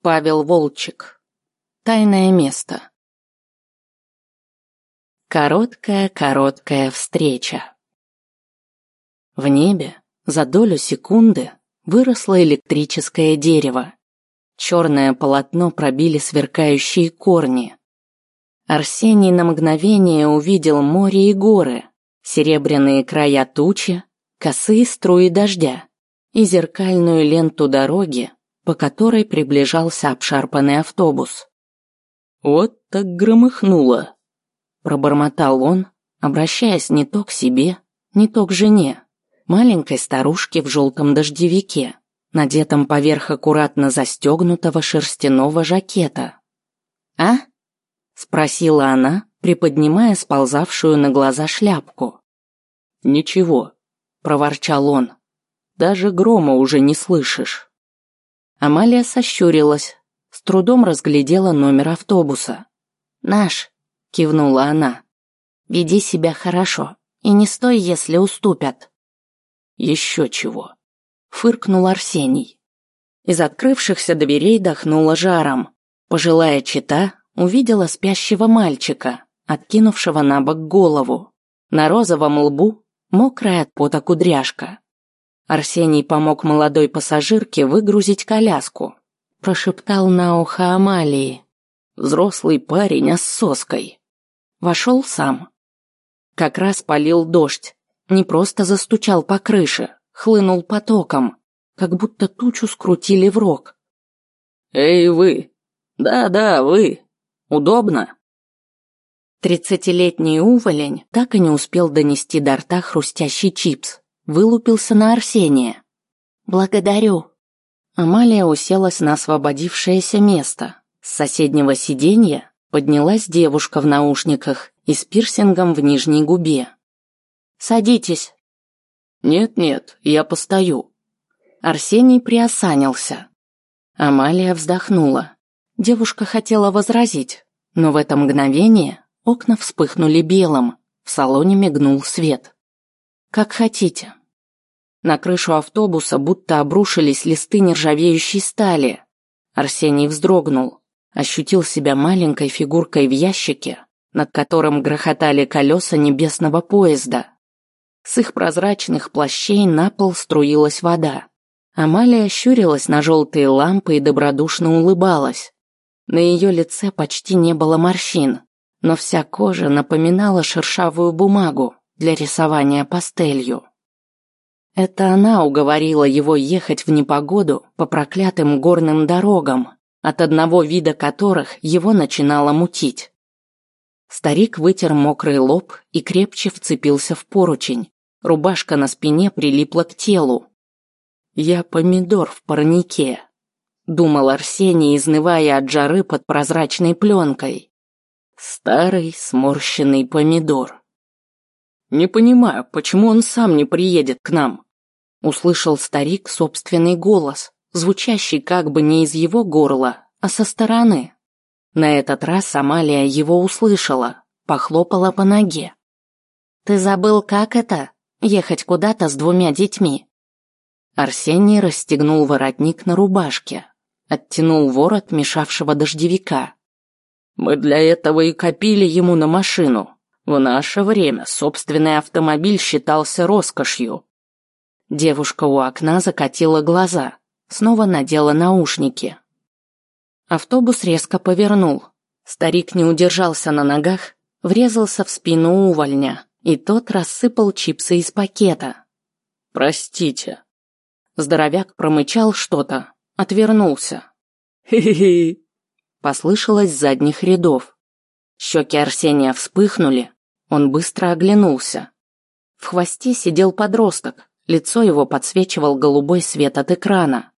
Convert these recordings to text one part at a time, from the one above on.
Павел Волчек. Тайное место. Короткая-короткая встреча. В небе за долю секунды выросло электрическое дерево. Черное полотно пробили сверкающие корни. Арсений на мгновение увидел море и горы, серебряные края тучи, косые струи дождя и зеркальную ленту дороги, по которой приближался обшарпанный автобус. «Вот так громыхнуло», – пробормотал он, обращаясь не то к себе, не то к жене, маленькой старушке в желтом дождевике, надетом поверх аккуратно застегнутого шерстяного жакета. «А?» – спросила она, приподнимая сползавшую на глаза шляпку. «Ничего», – проворчал он, – «даже грома уже не слышишь». Амалия сощурилась, с трудом разглядела номер автобуса. «Наш», – кивнула она. «Веди себя хорошо и не стой, если уступят». «Еще чего», – фыркнул Арсений. Из открывшихся дверей дохнуло жаром. Пожилая чита увидела спящего мальчика, откинувшего на бок голову. На розовом лбу мокрая от пота кудряшка. Арсений помог молодой пассажирке выгрузить коляску. Прошептал на ухо Амалии. Взрослый парень, а с соской. Вошел сам. Как раз полил дождь. Не просто застучал по крыше, хлынул потоком, как будто тучу скрутили в рог. «Эй, вы! Да-да, вы! Удобно?» Тридцатилетний уволень так и не успел донести до рта хрустящий чипс вылупился на Арсения. «Благодарю». Амалия уселась на освободившееся место. С соседнего сиденья поднялась девушка в наушниках и с пирсингом в нижней губе. «Садитесь». «Нет-нет, я постою». Арсений приосанился. Амалия вздохнула. Девушка хотела возразить, но в это мгновение окна вспыхнули белым, в салоне мигнул свет. «Как хотите». На крышу автобуса будто обрушились листы нержавеющей стали. Арсений вздрогнул, ощутил себя маленькой фигуркой в ящике, над которым грохотали колеса небесного поезда. С их прозрачных плащей на пол струилась вода. Амалия ощурилась на желтые лампы и добродушно улыбалась. На ее лице почти не было морщин, но вся кожа напоминала шершавую бумагу для рисования пастелью. Это она уговорила его ехать в непогоду по проклятым горным дорогам, от одного вида которых его начинало мутить. Старик вытер мокрый лоб и крепче вцепился в поручень. Рубашка на спине прилипла к телу. «Я помидор в парнике», — думал Арсений, изнывая от жары под прозрачной пленкой. «Старый сморщенный помидор». «Не понимаю, почему он сам не приедет к нам?» Услышал старик собственный голос, звучащий как бы не из его горла, а со стороны. На этот раз Амалия его услышала, похлопала по ноге. «Ты забыл, как это? Ехать куда-то с двумя детьми?» Арсений расстегнул воротник на рубашке, оттянул ворот мешавшего дождевика. «Мы для этого и копили ему на машину. В наше время собственный автомобиль считался роскошью. Девушка у окна закатила глаза, снова надела наушники. Автобус резко повернул. Старик не удержался на ногах, врезался в спину увольня, и тот рассыпал чипсы из пакета. «Простите». Здоровяк промычал что-то, отвернулся. «Хи-хи-хи», послышалось с задних рядов. Щеки Арсения вспыхнули, он быстро оглянулся. В хвосте сидел подросток, Лицо его подсвечивал голубой свет от экрана.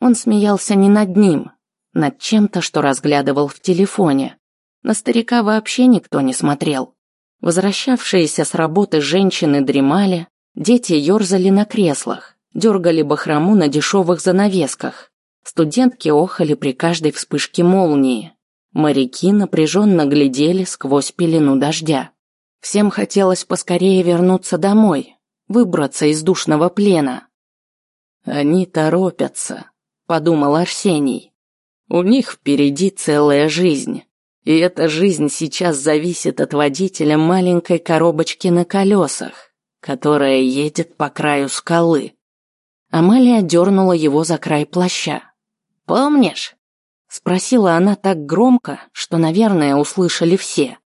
Он смеялся не над ним, над чем-то, что разглядывал в телефоне. На старика вообще никто не смотрел. Возвращавшиеся с работы женщины дремали, дети ерзали на креслах, дергали бахрому на дешевых занавесках. Студентки охали при каждой вспышке молнии. Моряки напряженно глядели сквозь пелену дождя. Всем хотелось поскорее вернуться домой, выбраться из душного плена. Они торопятся, подумал Арсений. У них впереди целая жизнь. И эта жизнь сейчас зависит от водителя маленькой коробочки на колесах, которая едет по краю скалы. Амалия дернула его за край плаща. «Помнишь?» Спросила она так громко, что, наверное, услышали все.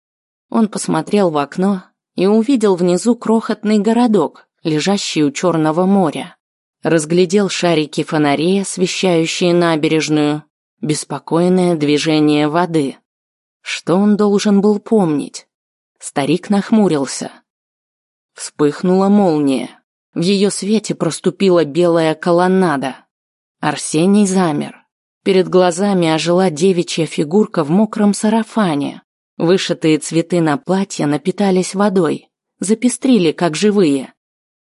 Он посмотрел в окно и увидел внизу крохотный городок, лежащий у Черного моря. Разглядел шарики фонарей, освещающие набережную, беспокойное движение воды. Что он должен был помнить? Старик нахмурился. Вспыхнула молния. В ее свете проступила белая колоннада. Арсений замер. Перед глазами ожила девичья фигурка в мокром сарафане. Вышитые цветы на платье напитались водой, запестрили, как живые.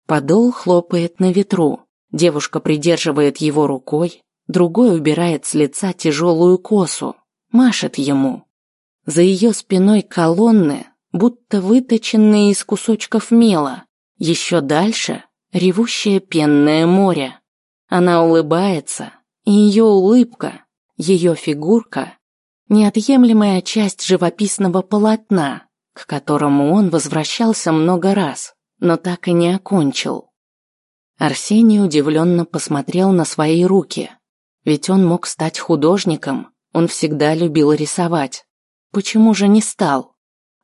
Подол хлопает на ветру. Девушка придерживает его рукой, другой убирает с лица тяжелую косу, машет ему. За ее спиной колонны, будто выточенные из кусочков мела. Еще дальше ревущее пенное море. Она улыбается, и ее улыбка, ее фигурка – неотъемлемая часть живописного полотна, к которому он возвращался много раз, но так и не окончил. Арсений удивленно посмотрел на свои руки, ведь он мог стать художником, он всегда любил рисовать. Почему же не стал?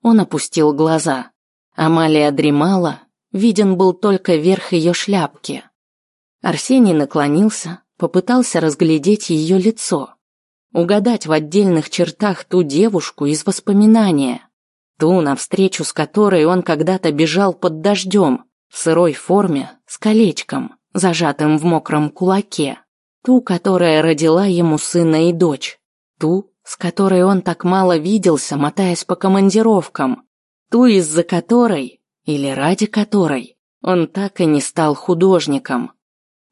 Он опустил глаза. Амалия дремала, виден был только верх ее шляпки. Арсений наклонился, попытался разглядеть ее лицо, угадать в отдельных чертах ту девушку из воспоминания, ту, навстречу с которой он когда-то бежал под дождем, в сырой форме, с колечком, зажатым в мокром кулаке, ту, которая родила ему сына и дочь, ту, с которой он так мало виделся, мотаясь по командировкам, ту, из-за которой, или ради которой, он так и не стал художником.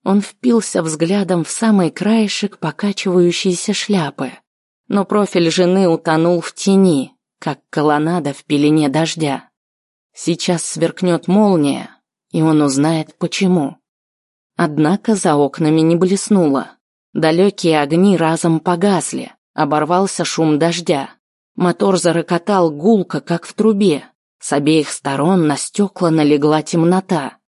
Он впился взглядом в самый краешек покачивающейся шляпы, но профиль жены утонул в тени, как колоннада в пелене дождя. Сейчас сверкнет молния, и он узнает почему. Однако за окнами не блеснуло. Далекие огни разом погасли. Оборвался шум дождя. Мотор зарокотал гулко, как в трубе. С обеих сторон на стекла налегла темнота.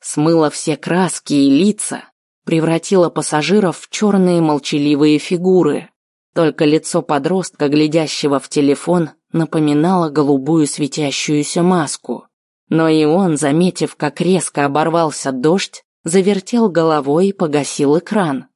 Смыла все краски и лица, превратила пассажиров в черные молчаливые фигуры. Только лицо подростка, глядящего в телефон, напоминало голубую светящуюся маску. Но и он, заметив, как резко оборвался дождь, завертел головой и погасил экран.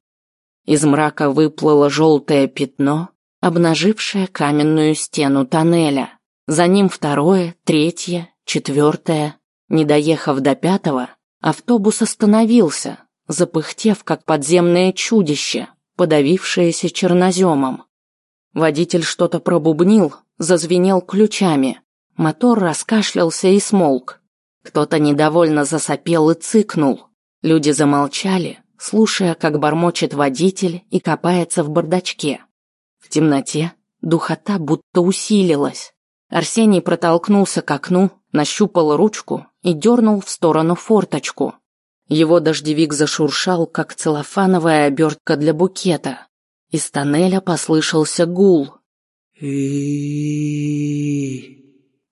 Из мрака выплыло желтое пятно, обнажившее каменную стену тоннеля. За ним второе, третье, четвертое. Не доехав до пятого, автобус остановился, запыхтев, как подземное чудище, подавившееся черноземом. Водитель что-то пробубнил, зазвенел ключами. Мотор раскашлялся и смолк. Кто-то недовольно засопел и цыкнул. Люди замолчали, слушая, как бормочет водитель и копается в бардачке. В темноте духота будто усилилась. Арсений протолкнулся к окну, нащупал ручку и дернул в сторону форточку. Его дождевик зашуршал, как целлофановая обертка для букета. Из тоннеля послышался гул.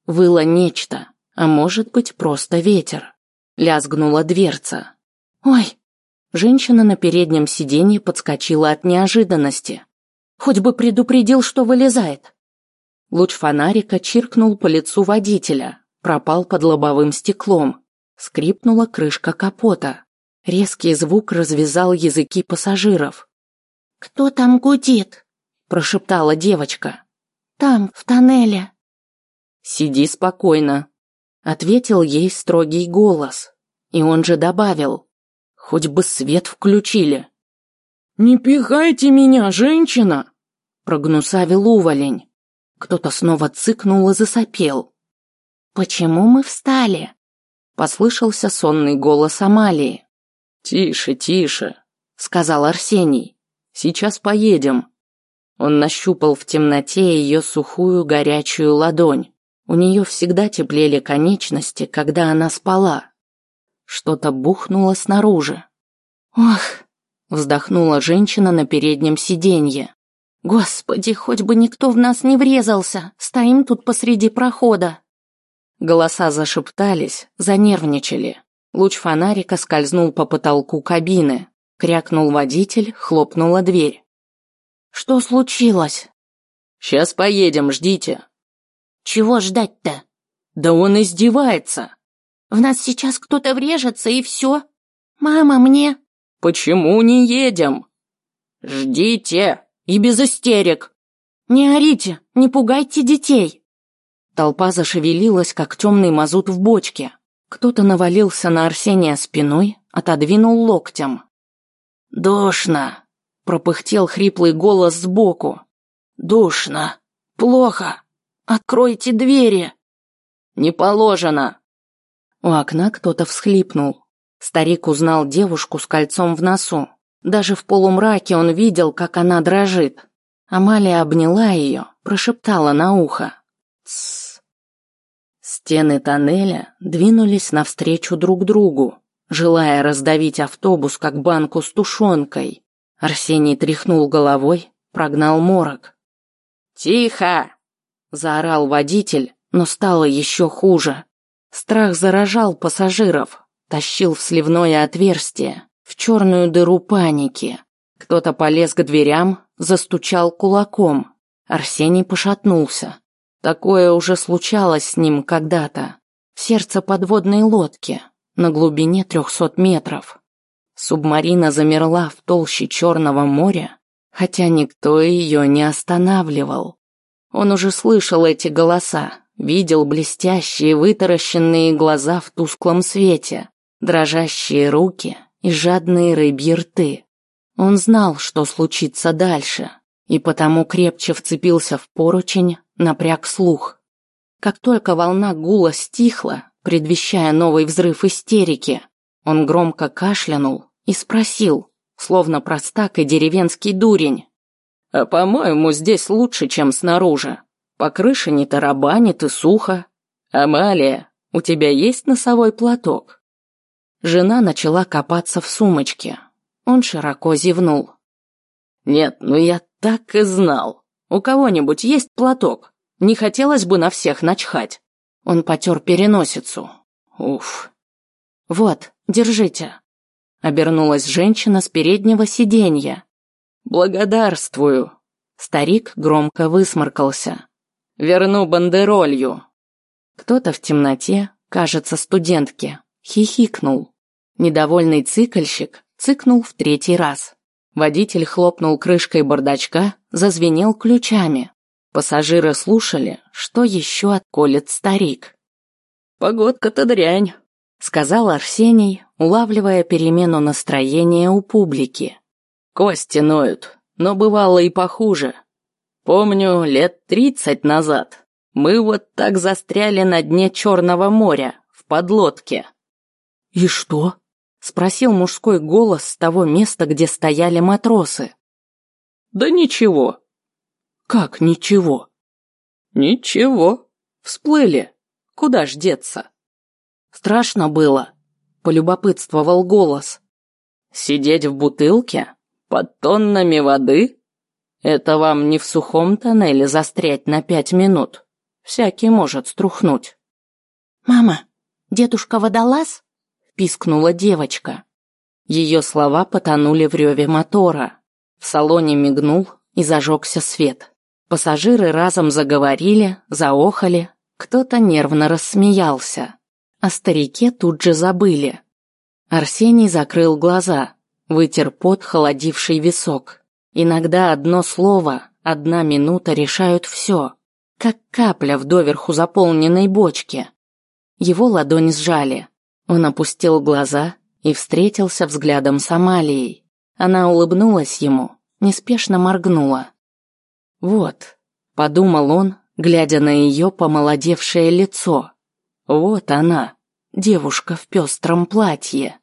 Выло нечто, а может быть просто ветер. Лязгнула дверца. «Ой!» Женщина на переднем сиденье подскочила от неожиданности. Хоть бы предупредил, что вылезает. Луч фонарика чиркнул по лицу водителя, пропал под лобовым стеклом. Скрипнула крышка капота. Резкий звук развязал языки пассажиров. «Кто там гудит?» – прошептала девочка. «Там, в тоннеле». «Сиди спокойно», – ответил ей строгий голос. И он же добавил. Хоть бы свет включили. «Не пихайте меня, женщина!» Прогнусавил уволень. Кто-то снова цыкнул и засопел. «Почему мы встали?» Послышался сонный голос Амалии. «Тише, тише», — сказал Арсений. «Сейчас поедем». Он нащупал в темноте ее сухую горячую ладонь. У нее всегда теплели конечности, когда она спала. Что-то бухнуло снаружи. «Ох!» – вздохнула женщина на переднем сиденье. Господи, хоть бы никто в нас не врезался, стоим тут посреди прохода. Голоса зашептались, занервничали. Луч фонарика скользнул по потолку кабины. Крякнул водитель, хлопнула дверь. Что случилось? Сейчас поедем, ждите. Чего ждать-то? Да он издевается. В нас сейчас кто-то врежется и все. Мама, мне... Почему не едем? Ждите. И без истерик. Не орите, не пугайте детей. Толпа зашевелилась, как темный мазут в бочке. Кто-то навалился на Арсения спиной, отодвинул локтем. «Душно!» – пропыхтел хриплый голос сбоку. «Душно! Плохо! Откройте двери!» «Не положено!» У окна кто-то всхлипнул. Старик узнал девушку с кольцом в носу. Даже в полумраке он видел, как она дрожит. Амалия обняла ее, прошептала на ухо. «Тссс». Стены тоннеля двинулись навстречу друг другу, желая раздавить автобус, как банку с тушенкой. Арсений тряхнул головой, прогнал морок. «Тихо!» – заорал водитель, но стало еще хуже. Страх заражал пассажиров, тащил в сливное отверстие, в черную дыру паники. Кто-то полез к дверям, застучал кулаком. Арсений пошатнулся. Такое уже случалось с ним когда-то. Сердце подводной лодки, на глубине трехсот метров. Субмарина замерла в толще Черного моря, хотя никто ее не останавливал. Он уже слышал эти голоса, видел блестящие вытаращенные глаза в тусклом свете, дрожащие руки и жадные рыбьи рты. Он знал, что случится дальше, и потому крепче вцепился в поручень, напряг слух. Как только волна гула стихла, предвещая новый взрыв истерики, он громко кашлянул и спросил, словно простак и деревенский дурень. «А по-моему, здесь лучше, чем снаружи. По крыше не тарабанит и сухо. Амалия, у тебя есть носовой платок?» Жена начала копаться в сумочке. Он широко зевнул. «Нет, ну я так и знал. У кого-нибудь есть платок? Не хотелось бы на всех начхать». Он потер переносицу. Уф. «Вот, держите». Обернулась женщина с переднего сиденья. «Благодарствую». Старик громко высморкался. «Верну бандеролью». Кто-то в темноте, кажется, студентки, хихикнул. Недовольный цикальщик цыкнул в третий раз. Водитель хлопнул крышкой бардачка, зазвенел ключами. Пассажиры слушали, что еще отколет старик. «Погодка-то дрянь», — сказал Арсений, улавливая перемену настроения у публики. «Кости ноют, но бывало и похуже. Помню, лет тридцать назад мы вот так застряли на дне Черного моря, в подлодке». «И что?» Спросил мужской голос с того места, где стояли матросы. Да ничего. Как ничего? Ничего. Всплыли. Куда ж деться? Страшно было, полюбопытствовал голос. Сидеть в бутылке? Под тоннами воды? Это вам не в сухом тоннеле застрять на пять минут. Всякий может струхнуть. Мама, дедушка водолаз? пискнула девочка. Ее слова потонули в реве мотора. В салоне мигнул и зажегся свет. Пассажиры разом заговорили, заохали, кто-то нервно рассмеялся. О старике тут же забыли. Арсений закрыл глаза, вытер пот, холодивший висок. Иногда одно слово, одна минута решают все, как капля в доверху заполненной бочке. Его ладонь сжали. Он опустил глаза и встретился взглядом с Амалией. Она улыбнулась ему, неспешно моргнула. «Вот», — подумал он, глядя на ее помолодевшее лицо. «Вот она, девушка в пестром платье».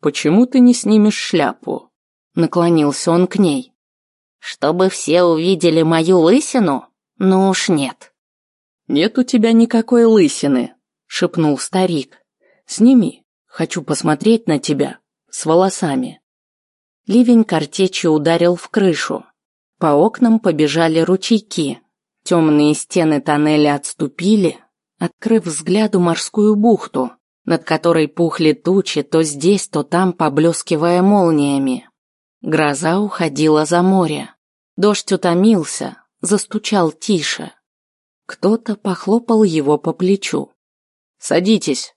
«Почему ты не снимешь шляпу?» Наклонился он к ней. «Чтобы все увидели мою лысину? Ну уж нет». «Нет у тебя никакой лысины», — шепнул старик. Сними, хочу посмотреть на тебя с волосами. Ливень картечью ударил в крышу. По окнам побежали ручейки. Темные стены тоннеля отступили, открыв взгляду морскую бухту, над которой пухли тучи, то здесь, то там поблескивая молниями. Гроза уходила за море. Дождь утомился, застучал тише. Кто-то похлопал его по плечу. «Садитесь».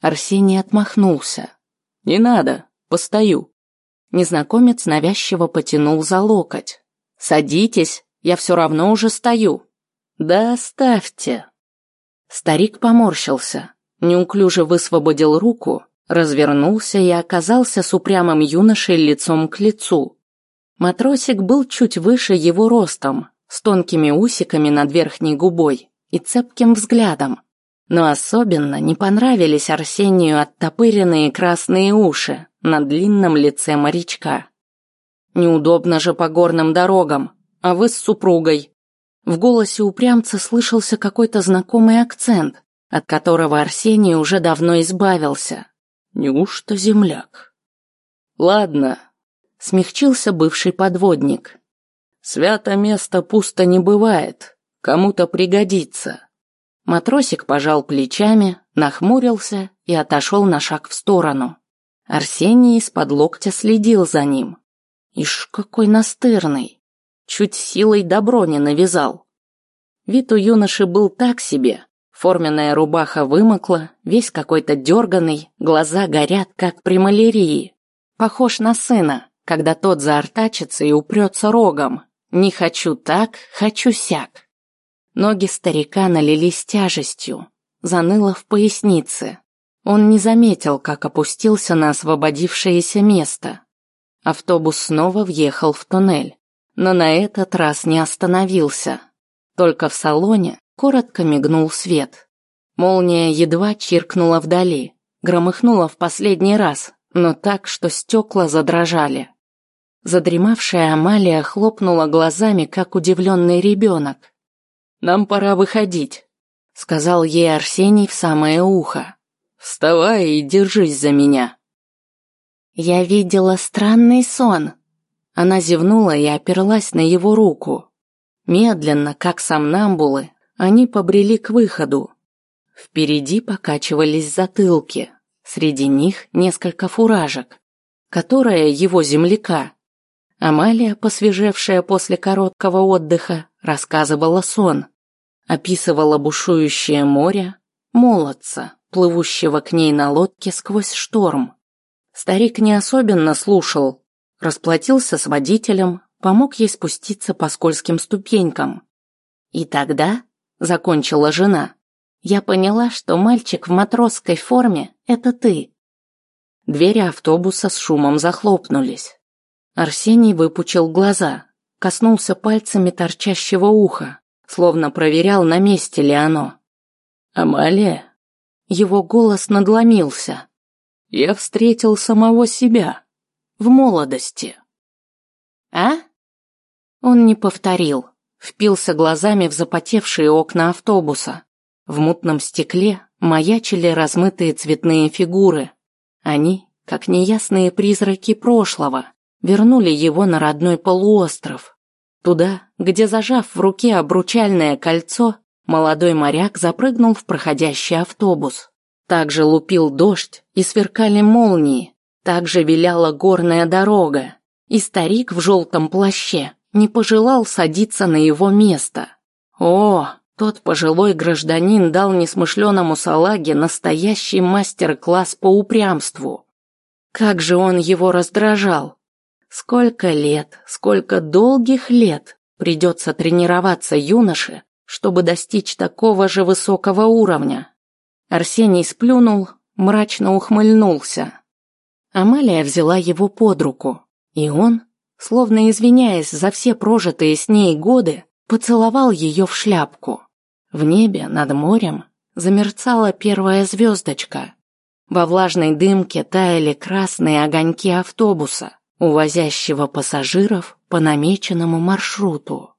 Арсений отмахнулся. «Не надо, постою». Незнакомец навязчиво потянул за локоть. «Садитесь, я все равно уже стою». «Да оставьте». Старик поморщился, неуклюже высвободил руку, развернулся и оказался с упрямым юношей лицом к лицу. Матросик был чуть выше его ростом, с тонкими усиками над верхней губой и цепким взглядом. Но особенно не понравились Арсению оттопыренные красные уши на длинном лице морячка. «Неудобно же по горным дорогам, а вы с супругой». В голосе упрямца слышался какой-то знакомый акцент, от которого Арсений уже давно избавился. Неужто земляк? Ладно, смягчился бывший подводник. Свято место пусто не бывает, кому-то пригодится. Матросик пожал плечами, нахмурился и отошел на шаг в сторону. Арсений из-под локтя следил за ним. Ишь, какой настырный. Чуть силой добро не навязал. Вид у юноши был так себе, Форменная рубаха вымокла, весь какой-то дерганый, глаза горят, как при малярии. Похож на сына, когда тот заортачится и упрется рогом. Не хочу так, хочу сяк. Ноги старика налились тяжестью, заныло в пояснице. Он не заметил, как опустился на освободившееся место. Автобус снова въехал в туннель, но на этот раз не остановился. Только в салоне Коротко мигнул свет. Молния едва чиркнула вдали, громыхнула в последний раз, но так, что стекла задрожали. Задремавшая Амалия хлопнула глазами, как удивленный ребенок. «Нам пора выходить», — сказал ей Арсений в самое ухо. «Вставай и держись за меня». «Я видела странный сон». Она зевнула и оперлась на его руку. Медленно, как сомнамбулы, они побрели к выходу. Впереди покачивались затылки, среди них несколько фуражек, которая его земляка. Амалия, посвежевшая после короткого отдыха, рассказывала сон, описывала бушующее море, молодца, плывущего к ней на лодке сквозь шторм. Старик не особенно слушал, расплатился с водителем, помог ей спуститься по скользким ступенькам. И тогда закончила жена. Я поняла, что мальчик в матросской форме – это ты. Двери автобуса с шумом захлопнулись. Арсений выпучил глаза, коснулся пальцами торчащего уха, словно проверял, на месте ли оно. «Амалия?» Его голос надломился. «Я встретил самого себя. В молодости». «А?» Он не повторил впился глазами в запотевшие окна автобуса. В мутном стекле маячили размытые цветные фигуры. Они, как неясные призраки прошлого, вернули его на родной полуостров. Туда, где, зажав в руке обручальное кольцо, молодой моряк запрыгнул в проходящий автобус. Также лупил дождь и сверкали молнии, также виляла горная дорога, и старик в желтом плаще не пожелал садиться на его место. О, тот пожилой гражданин дал несмышленому салаге настоящий мастер-класс по упрямству. Как же он его раздражал! Сколько лет, сколько долгих лет придется тренироваться юноше, чтобы достичь такого же высокого уровня. Арсений сплюнул, мрачно ухмыльнулся. Амалия взяла его под руку, и он, словно извиняясь за все прожитые с ней годы, поцеловал ее в шляпку. В небе над морем замерцала первая звездочка. Во влажной дымке таяли красные огоньки автобуса, увозящего пассажиров по намеченному маршруту.